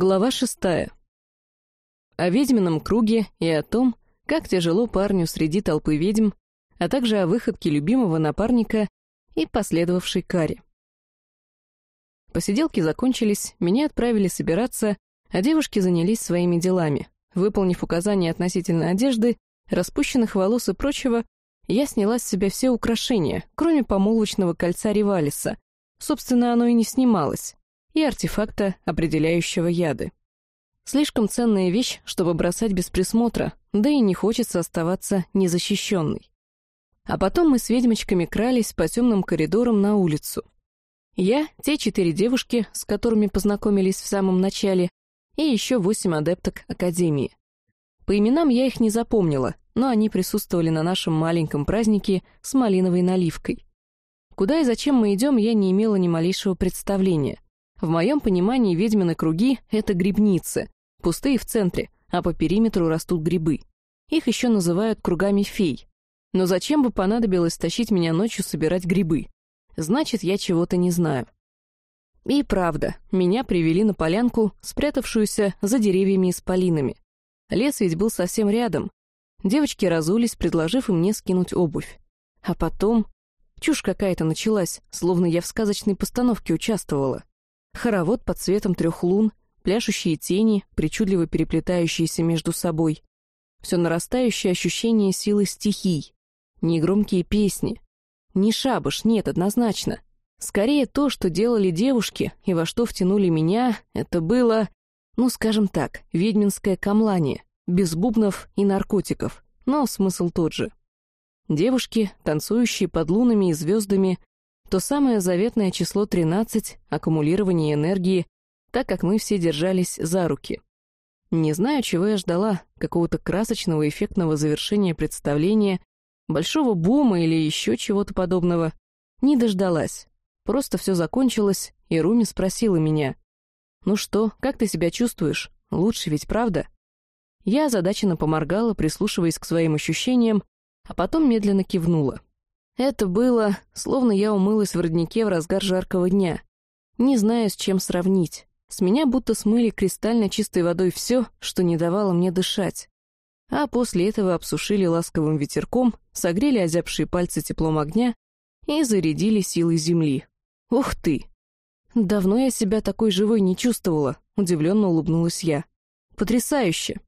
Глава шестая. О ведьмином круге и о том, как тяжело парню среди толпы ведьм, а также о выходке любимого напарника и последовавшей каре. Посиделки закончились, меня отправили собираться, а девушки занялись своими делами. Выполнив указания относительно одежды, распущенных волос и прочего, я сняла с себя все украшения, кроме помолвочного кольца Ривалиса. Собственно, оно и не снималось и артефакта, определяющего яды. Слишком ценная вещь, чтобы бросать без присмотра, да и не хочется оставаться незащищенной. А потом мы с ведьмочками крались по темным коридорам на улицу. Я, те четыре девушки, с которыми познакомились в самом начале, и еще восемь адепток Академии. По именам я их не запомнила, но они присутствовали на нашем маленьком празднике с малиновой наливкой. Куда и зачем мы идем, я не имела ни малейшего представления — в моем понимании ведьмины круги — это грибницы, пустые в центре, а по периметру растут грибы. Их еще называют кругами фей. Но зачем бы понадобилось тащить меня ночью собирать грибы? Значит, я чего-то не знаю. И правда, меня привели на полянку, спрятавшуюся за деревьями и спалинами. Лес ведь был совсем рядом. Девочки разулись, предложив им мне скинуть обувь. А потом... Чушь какая-то началась, словно я в сказочной постановке участвовала. Хоровод под светом трех лун, пляшущие тени, причудливо переплетающиеся между собой. Все нарастающее ощущение силы стихий. Негромкие песни. Не шабаш, нет, однозначно. Скорее то, что делали девушки и во что втянули меня, это было, ну, скажем так, ведьминское камлание, без бубнов и наркотиков, но смысл тот же. Девушки, танцующие под лунами и звездами, то самое заветное число 13 — аккумулирование энергии, так как мы все держались за руки. Не знаю, чего я ждала, какого-то красочного эффектного завершения представления, большого бума или еще чего-то подобного. Не дождалась. Просто все закончилось, и Руми спросила меня. «Ну что, как ты себя чувствуешь? Лучше ведь, правда?» Я озадаченно поморгала, прислушиваясь к своим ощущениям, а потом медленно кивнула. Это было, словно я умылась в роднике в разгар жаркого дня. Не знаю, с чем сравнить. С меня будто смыли кристально чистой водой все, что не давало мне дышать. А после этого обсушили ласковым ветерком, согрели озябшие пальцы теплом огня и зарядили силой земли. Ух ты! Давно я себя такой живой не чувствовала, удивленно улыбнулась я. Потрясающе!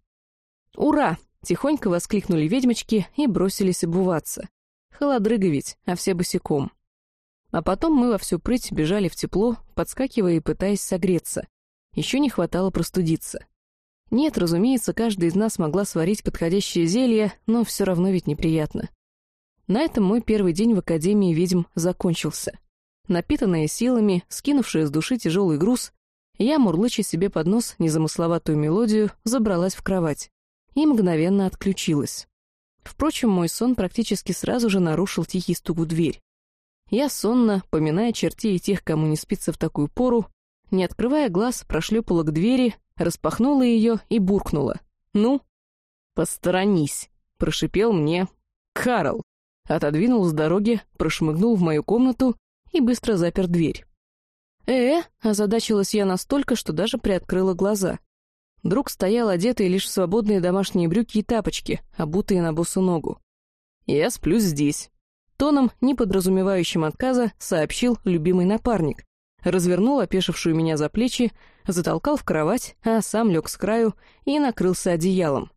Ура! Тихонько воскликнули ведьмочки и бросились обуваться. Холодрыга ведь, а все босиком. А потом мы во всю прыть бежали в тепло, подскакивая и пытаясь согреться. Еще не хватало простудиться. Нет, разумеется, каждая из нас могла сварить подходящее зелье, но все равно ведь неприятно. На этом мой первый день в Академии ведьм закончился. Напитанная силами, скинувшая с души тяжелый груз, я, мурлыча себе под нос незамысловатую мелодию, забралась в кровать и мгновенно отключилась. Впрочем, мой сон практически сразу же нарушил тихий стук в дверь. Я сонно, поминая чертей и тех, кому не спится в такую пору, не открывая глаз, прошлепала к двери, распахнула ее и буркнула. «Ну?» «Посторонись!» — прошипел мне Карл. Отодвинул с дороги, прошмыгнул в мою комнату и быстро запер дверь. «Э-э!» — озадачилась я настолько, что даже приоткрыла глаза. Друг стоял одетый лишь в свободные домашние брюки и тапочки, обутые на босу ногу. «Я сплю здесь», — тоном, не подразумевающим отказа, сообщил любимый напарник. Развернул опешившую меня за плечи, затолкал в кровать, а сам лег с краю и накрылся одеялом.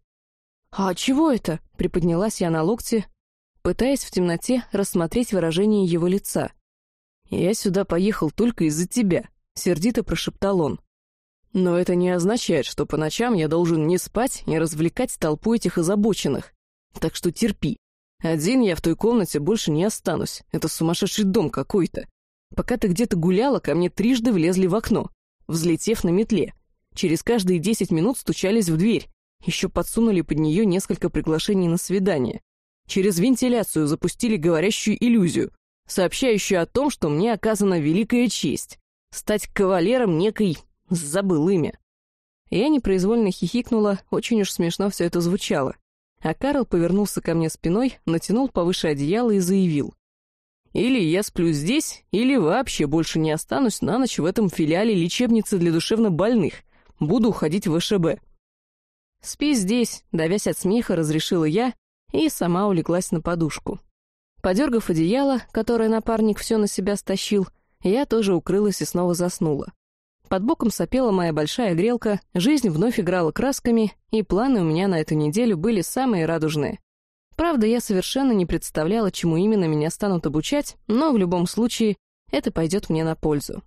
«А чего это?» — приподнялась я на локте, пытаясь в темноте рассмотреть выражение его лица. «Я сюда поехал только из-за тебя», — сердито прошептал он. Но это не означает, что по ночам я должен не спать и развлекать толпу этих озабоченных. Так что терпи. Один я в той комнате больше не останусь. Это сумасшедший дом какой-то. Пока ты где-то гуляла, ко мне трижды влезли в окно, взлетев на метле. Через каждые десять минут стучались в дверь. Еще подсунули под нее несколько приглашений на свидание. Через вентиляцию запустили говорящую иллюзию, сообщающую о том, что мне оказана великая честь — стать кавалером некой Забыл имя. Я непроизвольно хихикнула, очень уж смешно все это звучало. А Карл повернулся ко мне спиной, натянул повыше одеяло и заявил. «Или я сплю здесь, или вообще больше не останусь на ночь в этом филиале лечебницы для душевнобольных. буду уходить в ВШБ». «Спи здесь», — давясь от смеха, разрешила я и сама улеглась на подушку. Подергав одеяло, которое напарник все на себя стащил, я тоже укрылась и снова заснула. Под боком сопела моя большая грелка, жизнь вновь играла красками, и планы у меня на эту неделю были самые радужные. Правда, я совершенно не представляла, чему именно меня станут обучать, но в любом случае это пойдет мне на пользу.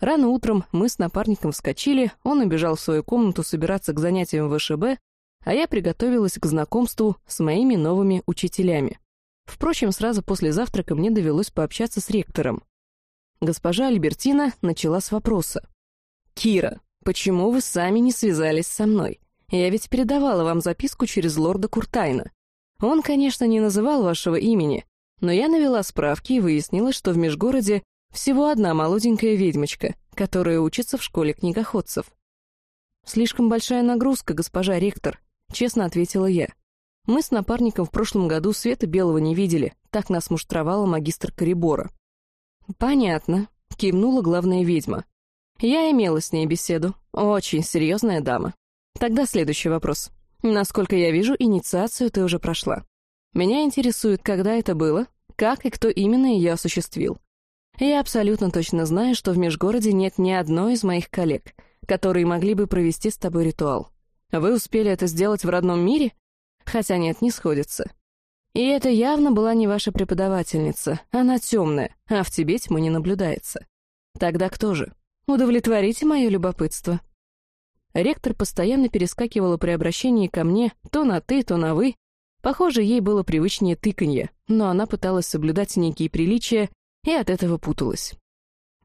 Рано утром мы с напарником вскочили, он убежал в свою комнату собираться к занятиям в ВШБ, а я приготовилась к знакомству с моими новыми учителями. Впрочем, сразу после завтрака мне довелось пообщаться с ректором. Госпожа Альбертина начала с вопроса. «Кира, почему вы сами не связались со мной? Я ведь передавала вам записку через лорда Куртайна. Он, конечно, не называл вашего имени, но я навела справки и выяснила, что в Межгороде всего одна молоденькая ведьмочка, которая учится в школе книгоходцев. «Слишком большая нагрузка, госпожа ректор», — честно ответила я. «Мы с напарником в прошлом году света белого не видели, так нас муштровала магистр Корибора». «Понятно», — кивнула главная ведьма. Я имела с ней беседу. Очень серьезная дама. Тогда следующий вопрос. Насколько я вижу, инициацию ты уже прошла. Меня интересует, когда это было, как и кто именно ее осуществил. Я абсолютно точно знаю, что в Межгороде нет ни одной из моих коллег, которые могли бы провести с тобой ритуал. Вы успели это сделать в родном мире? Хотя нет, не сходится. И это явно была не ваша преподавательница, она темная, а в тебе тьмы не наблюдается. Тогда кто же? Удовлетворите мое любопытство». Ректор постоянно перескакивала при обращении ко мне то на «ты», то на «вы». Похоже, ей было привычнее тыканье, но она пыталась соблюдать некие приличия и от этого путалась.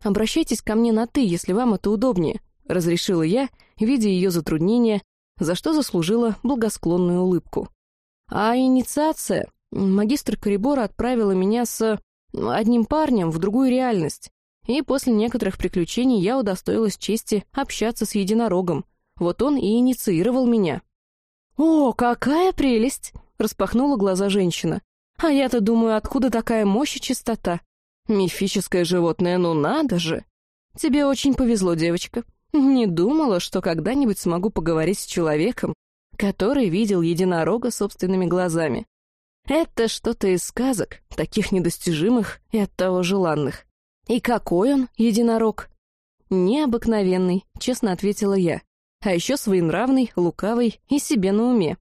«Обращайтесь ко мне на «ты», если вам это удобнее», — разрешила я, видя ее затруднения, за что заслужила благосклонную улыбку. А инициация... Магистр Корибора отправила меня с одним парнем в другую реальность и после некоторых приключений я удостоилась чести общаться с единорогом. Вот он и инициировал меня. «О, какая прелесть!» — распахнула глаза женщина. «А я-то думаю, откуда такая мощь и чистота? Мифическое животное, ну надо же! Тебе очень повезло, девочка. Не думала, что когда-нибудь смогу поговорить с человеком, который видел единорога собственными глазами. Это что-то из сказок, таких недостижимых и оттого желанных. «И какой он, единорог?» «Необыкновенный», — честно ответила я. «А еще своенравный, лукавый и себе на уме».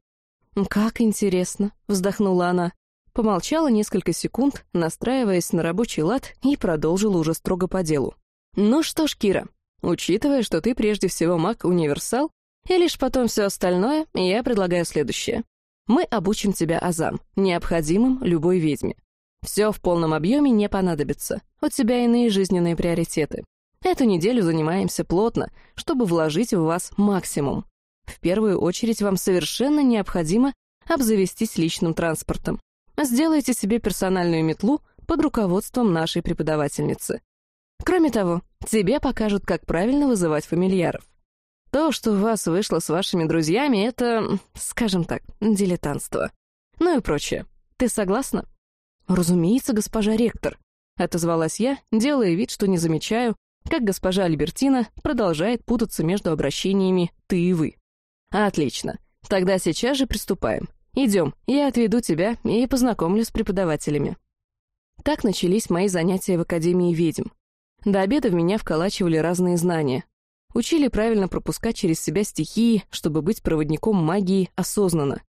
«Как интересно», — вздохнула она. Помолчала несколько секунд, настраиваясь на рабочий лад, и продолжила уже строго по делу. «Ну что ж, Кира, учитывая, что ты прежде всего маг-универсал, и лишь потом все остальное, я предлагаю следующее. Мы обучим тебя азам, необходимым любой ведьме. Все в полном объеме не понадобится. У тебя иные жизненные приоритеты. Эту неделю занимаемся плотно, чтобы вложить в вас максимум. В первую очередь вам совершенно необходимо обзавестись личным транспортом. Сделайте себе персональную метлу под руководством нашей преподавательницы. Кроме того, тебе покажут, как правильно вызывать фамильяров. То, что у вас вышло с вашими друзьями, это, скажем так, дилетантство. Ну и прочее. Ты согласна? «Разумеется, госпожа ректор», — отозвалась я, делая вид, что не замечаю, как госпожа Альбертина продолжает путаться между обращениями «ты» и «вы». «Отлично. Тогда сейчас же приступаем. Идем, я отведу тебя и познакомлю с преподавателями». Так начались мои занятия в Академии ведьм. До обеда в меня вколачивали разные знания. Учили правильно пропускать через себя стихии, чтобы быть проводником магии осознанно.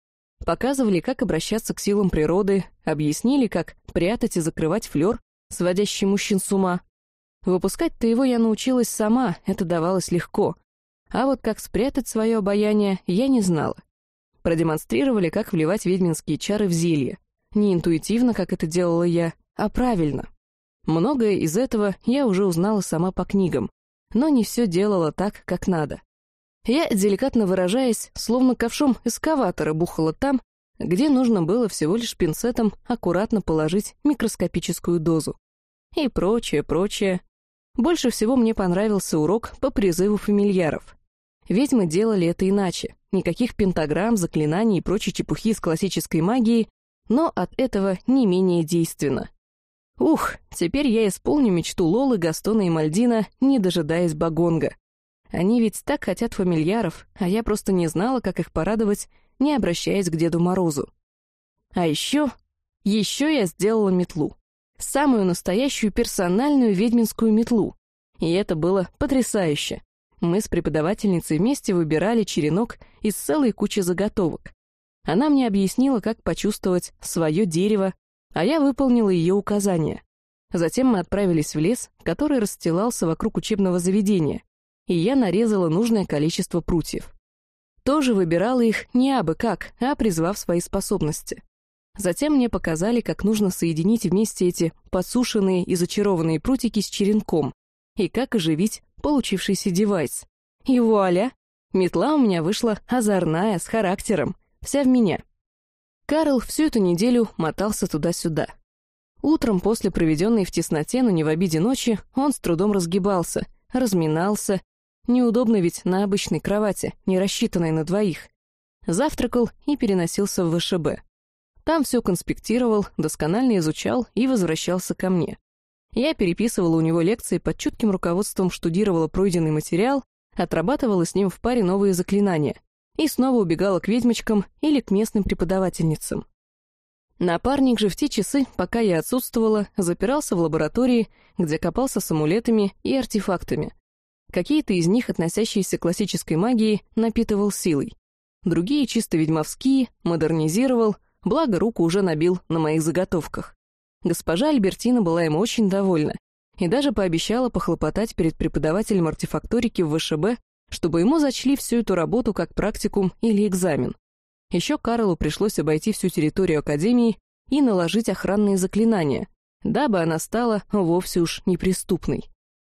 Показывали, как обращаться к силам природы, объяснили, как прятать и закрывать флёр, сводящий мужчин с ума. Выпускать-то его я научилась сама, это давалось легко. А вот как спрятать свое обаяние, я не знала. Продемонстрировали, как вливать ведьминские чары в зелье. Не интуитивно, как это делала я, а правильно. Многое из этого я уже узнала сама по книгам, но не все делала так, как надо. Я, деликатно выражаясь, словно ковшом эскаватора бухала там, где нужно было всего лишь пинцетом аккуратно положить микроскопическую дозу. И прочее, прочее. Больше всего мне понравился урок по призыву фамильяров. Ведьмы делали это иначе. Никаких пентаграмм, заклинаний и прочей чепухи с классической магией, но от этого не менее действенно. Ух, теперь я исполню мечту Лолы, Гастона и Мальдина, не дожидаясь Багонга. Они ведь так хотят фамильяров, а я просто не знала, как их порадовать, не обращаясь к Деду Морозу. А еще... Еще я сделала метлу. Самую настоящую персональную ведьминскую метлу. И это было потрясающе. Мы с преподавательницей вместе выбирали черенок из целой кучи заготовок. Она мне объяснила, как почувствовать свое дерево, а я выполнила ее указания. Затем мы отправились в лес, который расстилался вокруг учебного заведения, и я нарезала нужное количество прутьев. Тоже выбирала их не абы как, а призвав свои способности. Затем мне показали, как нужно соединить вместе эти подсушенные и зачарованные прутики с черенком, и как оживить получившийся девайс. И вуаля! Метла у меня вышла озорная, с характером, вся в меня. Карл всю эту неделю мотался туда-сюда. Утром после проведенной в тесноте, но не в обиде ночи, он с трудом разгибался, разминался. Неудобно ведь на обычной кровати, не рассчитанной на двоих. Завтракал и переносился в ВШБ. Там все конспектировал, досконально изучал и возвращался ко мне. Я переписывала у него лекции под чутким руководством, штудировала пройденный материал, отрабатывала с ним в паре новые заклинания и снова убегала к ведьмочкам или к местным преподавательницам. Напарник же в те часы, пока я отсутствовала, запирался в лаборатории, где копался с амулетами и артефактами. Какие-то из них, относящиеся к классической магии, напитывал силой. Другие, чисто ведьмовские, модернизировал, благо руку уже набил на моих заготовках. Госпожа Альбертина была ему очень довольна и даже пообещала похлопотать перед преподавателем артефакторики в ВШБ, чтобы ему зачли всю эту работу как практикум или экзамен. Еще Карлу пришлось обойти всю территорию Академии и наложить охранные заклинания, дабы она стала вовсе уж неприступной.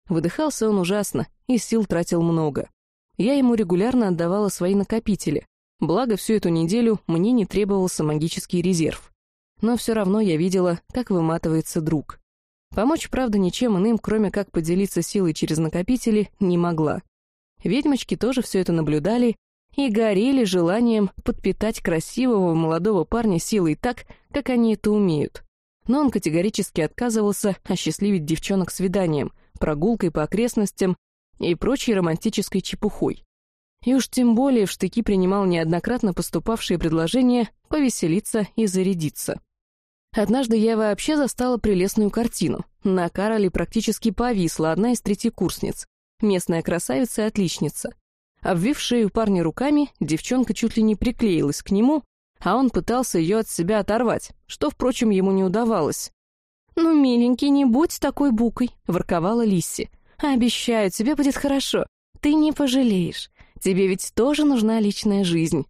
Выдыхался он ужасно и сил тратил много. Я ему регулярно отдавала свои накопители, благо всю эту неделю мне не требовался магический резерв но все равно я видела, как выматывается друг. Помочь, правда, ничем иным, кроме как поделиться силой через накопители, не могла. Ведьмочки тоже все это наблюдали и горели желанием подпитать красивого молодого парня силой так, как они это умеют. Но он категорически отказывался осчастливить девчонок свиданием, прогулкой по окрестностям и прочей романтической чепухой. И уж тем более в штыки принимал неоднократно поступавшие предложения повеселиться и зарядиться. Однажды я вообще застала прелестную картину. На Кароле практически повисла одна из третьекурсниц. Местная красавица и отличница. Обвив шею парня руками, девчонка чуть ли не приклеилась к нему, а он пытался ее от себя оторвать, что, впрочем, ему не удавалось. «Ну, миленький, не будь такой букой», — ворковала Лисси. «Обещаю, тебе будет хорошо. Ты не пожалеешь. Тебе ведь тоже нужна личная жизнь».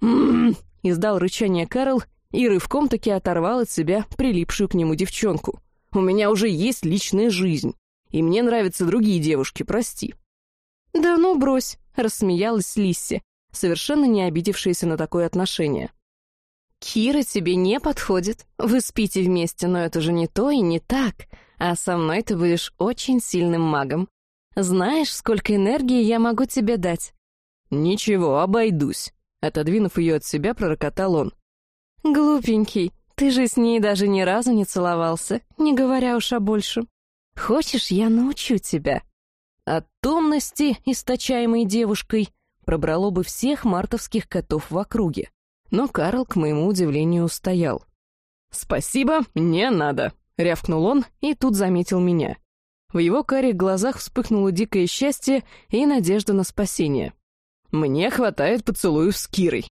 «М-м-м», издал рычание Карл и рывком таки оторвал от себя прилипшую к нему девчонку. «У меня уже есть личная жизнь, и мне нравятся другие девушки, прости». «Да ну, брось», — рассмеялась Лисси, совершенно не обидевшаяся на такое отношение. «Кира тебе не подходит. Вы спите вместе, но это же не то и не так. А со мной ты будешь очень сильным магом. Знаешь, сколько энергии я могу тебе дать?» «Ничего, обойдусь», — отодвинув ее от себя, пророкотал он. «Глупенький, ты же с ней даже ни разу не целовался, не говоря уж о большем. Хочешь, я научу тебя?» От томности, источаемой девушкой, пробрало бы всех мартовских котов в округе. Но Карл, к моему удивлению, устоял. «Спасибо, не надо», — рявкнул он и тут заметил меня. В его карих глазах вспыхнуло дикое счастье и надежда на спасение. «Мне хватает поцелуев с Кирой.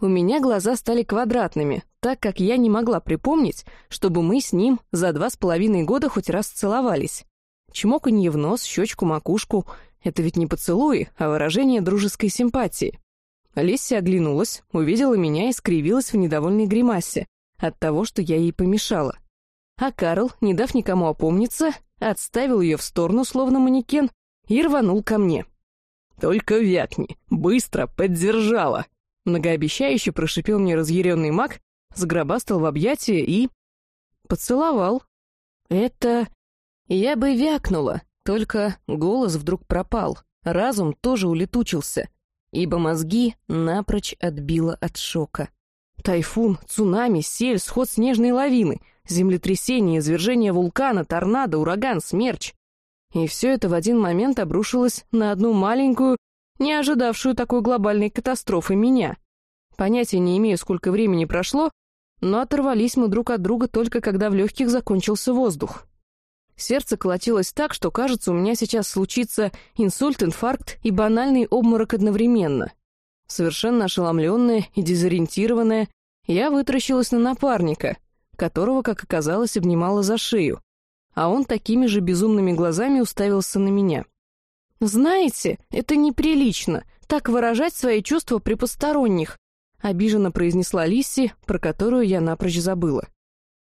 У меня глаза стали квадратными, так как я не могла припомнить, чтобы мы с ним за два с половиной года хоть раз целовались. Чмоканье в нос, щечку, макушку — это ведь не поцелуи, а выражение дружеской симпатии. Лесси оглянулась, увидела меня и скривилась в недовольной гримасе от того, что я ей помешала. А Карл, не дав никому опомниться, отставил ее в сторону, словно манекен, и рванул ко мне. «Только вякни, быстро поддержала!» Многообещающе прошипел мне разъяренный маг, сгробастал в объятия и... поцеловал. Это... Я бы вякнула, только голос вдруг пропал, разум тоже улетучился, ибо мозги напрочь отбило от шока. Тайфун, цунами, сель, сход снежной лавины, землетрясение, извержение вулкана, торнадо, ураган, смерч. И все это в один момент обрушилось на одну маленькую, не ожидавшую такой глобальной катастрофы меня. Понятия не имею, сколько времени прошло, но оторвались мы друг от друга только когда в легких закончился воздух. Сердце колотилось так, что, кажется, у меня сейчас случится инсульт, инфаркт и банальный обморок одновременно. Совершенно ошеломленная и дезориентированная, я вытаращилась на напарника, которого, как оказалось, обнимала за шею, а он такими же безумными глазами уставился на меня. «Знаете, это неприлично, так выражать свои чувства при посторонних», обиженно произнесла Лисси, про которую я напрочь забыла.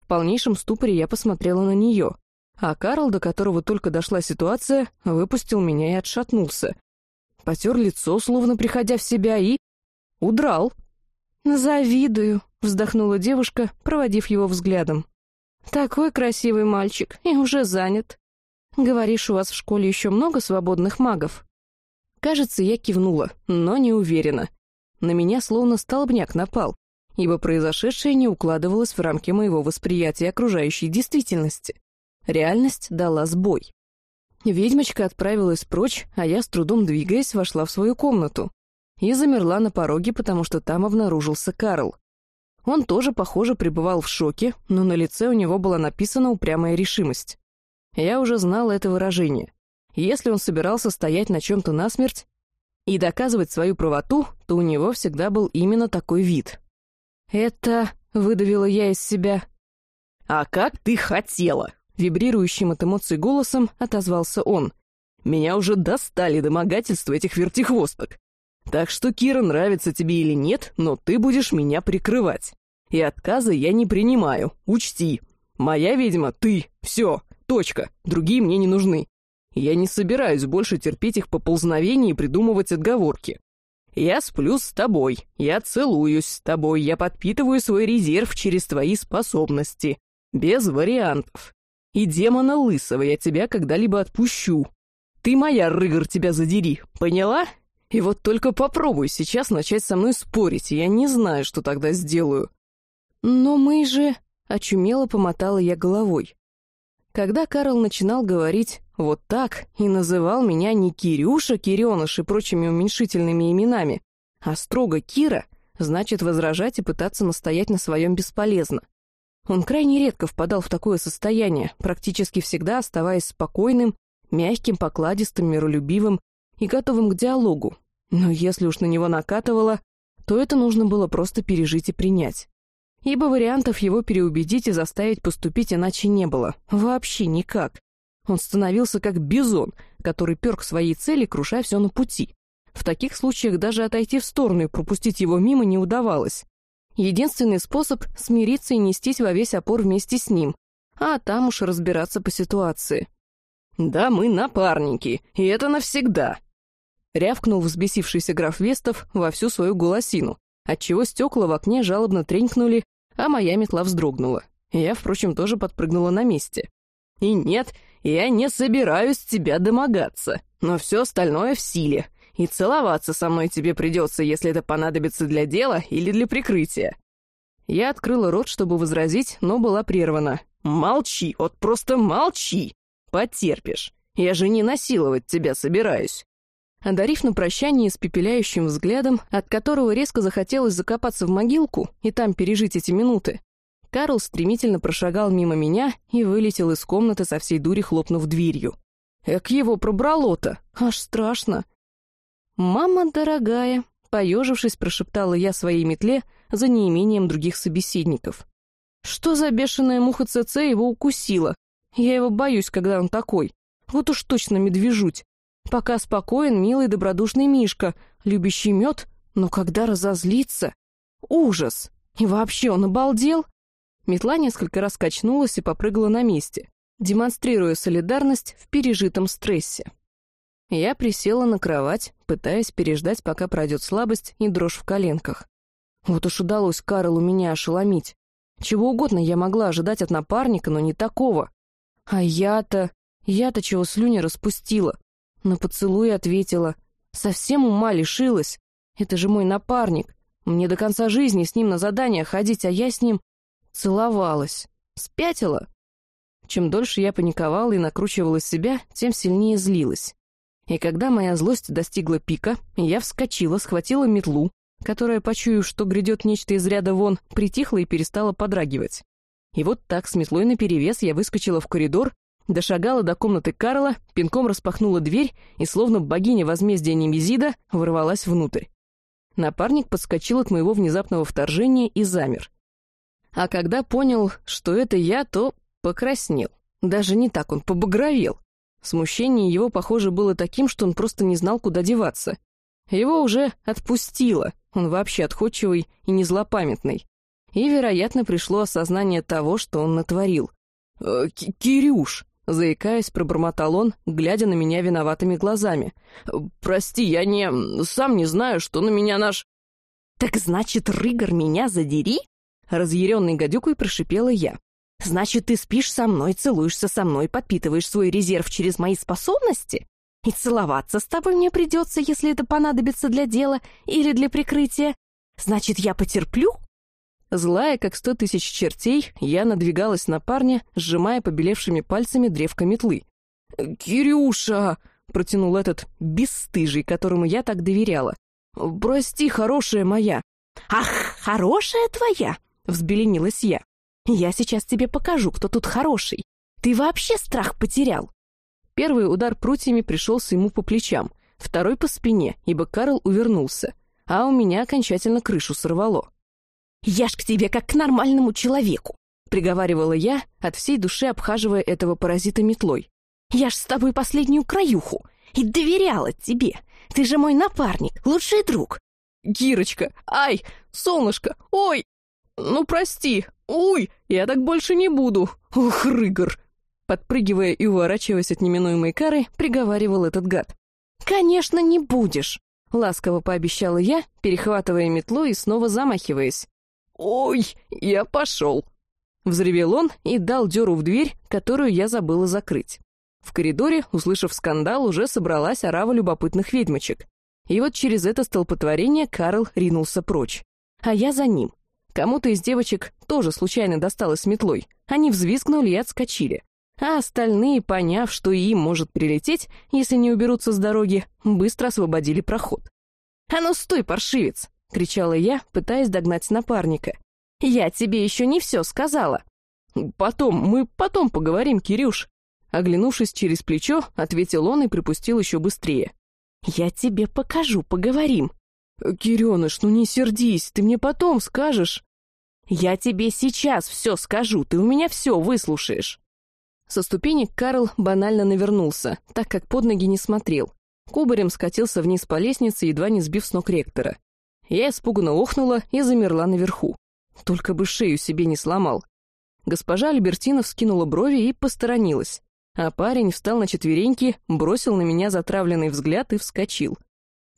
В полнейшем ступоре я посмотрела на нее, а Карл, до которого только дошла ситуация, выпустил меня и отшатнулся. Потер лицо, словно приходя в себя, и... удрал. «Завидую», — вздохнула девушка, проводив его взглядом. «Такой красивый мальчик и уже занят. Говоришь, у вас в школе еще много свободных магов?» Кажется, я кивнула, но не уверена. На меня словно столбняк напал, ибо произошедшее не укладывалось в рамки моего восприятия окружающей действительности. Реальность дала сбой. Ведьмочка отправилась прочь, а я, с трудом двигаясь, вошла в свою комнату и замерла на пороге, потому что там обнаружился Карл. Он тоже, похоже, пребывал в шоке, но на лице у него была написана упрямая решимость. Я уже знала это выражение. Если он собирался стоять на чем-то насмерть и доказывать свою правоту, то у него всегда был именно такой вид. «Это...» — выдавила я из себя. «А как ты хотела?» — вибрирующим от эмоций голосом отозвался он. «Меня уже достали домогательства этих вертихвосток. Так что, Кира, нравится тебе или нет, но ты будешь меня прикрывать. И отказы я не принимаю, учти. Моя ведьма — ты, все, точка, другие мне не нужны. Я не собираюсь больше терпеть их поползновения и придумывать отговорки. Я сплю с тобой, я целуюсь с тобой, я подпитываю свой резерв через твои способности. Без вариантов. И демона лысого я тебя когда-либо отпущу. Ты моя, рыгор, тебя задери, поняла? И вот только попробуй сейчас начать со мной спорить, я не знаю, что тогда сделаю. Но мы же... Очумело помотала я головой. Когда Карл начинал говорить вот так и называл меня не Кирюша, Киреныш и прочими уменьшительными именами, а строго Кира, значит, возражать и пытаться настоять на своем бесполезно. Он крайне редко впадал в такое состояние, практически всегда оставаясь спокойным, мягким, покладистым, миролюбивым и готовым к диалогу. Но если уж на него накатывало, то это нужно было просто пережить и принять ибо вариантов его переубедить и заставить поступить иначе не было. Вообще никак. Он становился как бизон, который пер к своей цели, крушая все на пути. В таких случаях даже отойти в сторону и пропустить его мимо не удавалось. Единственный способ — смириться и нестись во весь опор вместе с ним, а там уж разбираться по ситуации. «Да мы напарники, и это навсегда!» Рявкнул взбесившийся граф Вестов во всю свою голосину, отчего стекла в окне жалобно тренькнули, а моя метла вздрогнула. Я, впрочем, тоже подпрыгнула на месте. «И нет, я не собираюсь тебя домогаться, но все остальное в силе, и целоваться со мной тебе придется, если это понадобится для дела или для прикрытия». Я открыла рот, чтобы возразить, но была прервана. «Молчи, вот просто молчи! Потерпишь. Я же не насиловать тебя собираюсь. Одарив на прощание испепеляющим взглядом, от которого резко захотелось закопаться в могилку и там пережить эти минуты, Карл стремительно прошагал мимо меня и вылетел из комнаты со всей дури, хлопнув дверью. Эк его пробрало-то, аж страшно. «Мама дорогая», — поежившись, прошептала я своей метле за неимением других собеседников. «Что за бешеная муха ЦЦ его укусила? Я его боюсь, когда он такой. Вот уж точно медвежуть. Пока спокоен, милый, добродушный Мишка, любящий мед, но когда разозлится... Ужас! И вообще он обалдел? Метла несколько раз качнулась и попрыгала на месте, демонстрируя солидарность в пережитом стрессе. Я присела на кровать, пытаясь переждать, пока пройдет слабость и дрожь в коленках. Вот уж удалось Карлу меня ошеломить. Чего угодно я могла ожидать от напарника, но не такого. А я-то... Я-то чего слюни распустила. На поцелуй ответила. Совсем ума лишилась. Это же мой напарник. Мне до конца жизни с ним на задания ходить, а я с ним целовалась. Спятила? Чем дольше я паниковала и накручивала себя, тем сильнее злилась. И когда моя злость достигла пика, я вскочила, схватила метлу, которая, почуяв, что грядет нечто из ряда вон, притихла и перестала подрагивать. И вот так, с метлой наперевес, я выскочила в коридор, дошагала до комнаты Карла, пинком распахнула дверь и, словно богиня возмездия Немезида, ворвалась внутрь. Напарник подскочил от моего внезапного вторжения и замер. А когда понял, что это я, то покраснел. Даже не так, он побагровел. Смущение его, похоже, было таким, что он просто не знал, куда деваться. Его уже отпустило, он вообще отходчивый и не злопамятный. И, вероятно, пришло осознание того, что он натворил. «Э, «Кирюш!» — заикаясь, пробормотал он, глядя на меня виноватыми глазами. «Прости, я не... сам не знаю, что на меня наш...» «Так значит, Рыгор, меня задери?» Разъяренной гадюкой прошипела я. «Значит, ты спишь со мной, целуешься со мной, подпитываешь свой резерв через мои способности? И целоваться с тобой мне придется, если это понадобится для дела или для прикрытия. Значит, я потерплю?» Злая, как сто тысяч чертей, я надвигалась на парня, сжимая побелевшими пальцами древко метлы. «Кирюша!» — протянул этот бесстыжий, которому я так доверяла. «Прости, хорошая моя!» «Ах, хорошая твоя!» — взбеленилась я. «Я сейчас тебе покажу, кто тут хороший. Ты вообще страх потерял!» Первый удар прутьями пришелся ему по плечам, второй по спине, ибо Карл увернулся, а у меня окончательно крышу сорвало. «Я ж к тебе как к нормальному человеку!» — приговаривала я, от всей души обхаживая этого паразита метлой. «Я ж с тобой последнюю краюху и доверяла тебе. Ты же мой напарник, лучший друг. «Кирочка! Ай! Солнышко! Ой! Ну, прости! Уй! Я так больше не буду! Ух, рыгор!» Подпрыгивая и уворачиваясь от неминуемой кары, приговаривал этот гад. «Конечно, не будешь!» — ласково пообещала я, перехватывая метлу и снова замахиваясь. «Ой, я пошел!» Взревел он и дал дёру в дверь, которую я забыла закрыть. В коридоре, услышав скандал, уже собралась орава любопытных ведьмочек. И вот через это столпотворение Карл ринулся прочь. А я за ним. Кому-то из девочек тоже случайно досталось метлой. Они взвизгнули и отскочили. А остальные, поняв, что им может прилететь, если не уберутся с дороги, быстро освободили проход. «А ну стой, паршивец!» — кричала я, пытаясь догнать напарника. «Я тебе еще не все сказала!» «Потом, мы потом поговорим, Кирюш!» Оглянувшись через плечо, ответил он и припустил еще быстрее. «Я тебе покажу, поговорим». «Киреныш, ну не сердись, ты мне потом скажешь». «Я тебе сейчас все скажу, ты у меня все выслушаешь». Со ступенек Карл банально навернулся, так как под ноги не смотрел. Кубарем скатился вниз по лестнице, едва не сбив с ног ректора. Я испуганно охнула и замерла наверху. Только бы шею себе не сломал. Госпожа Альбертина вскинула брови и посторонилась. А парень встал на четвереньки, бросил на меня затравленный взгляд и вскочил.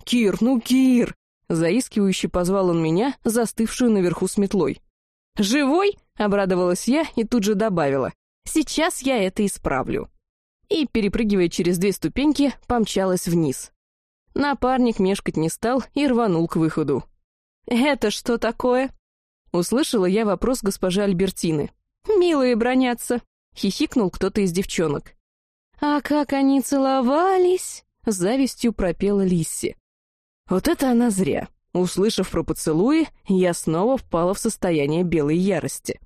«Кир, ну Кир!» Заискивающе позвал он меня, застывшую наверху с метлой. «Живой?» — обрадовалась я и тут же добавила. «Сейчас я это исправлю». И, перепрыгивая через две ступеньки, помчалась вниз. Напарник мешкать не стал и рванул к выходу. «Это что такое?» Услышала я вопрос госпожи Альбертины. «Милые бронятся», — хихикнул кто-то из девчонок. «А как они целовались!» — завистью пропела Лисси. Вот это она зря. Услышав про поцелуи, я снова впала в состояние белой ярости.